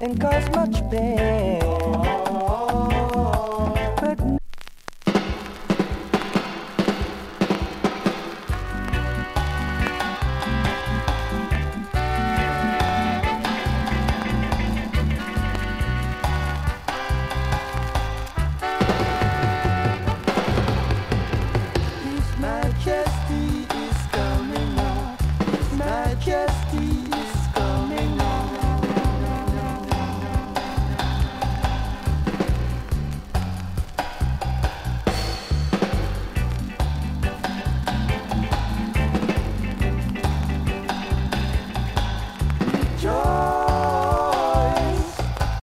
and cause much pain. But Majesty is coming. His Majesty.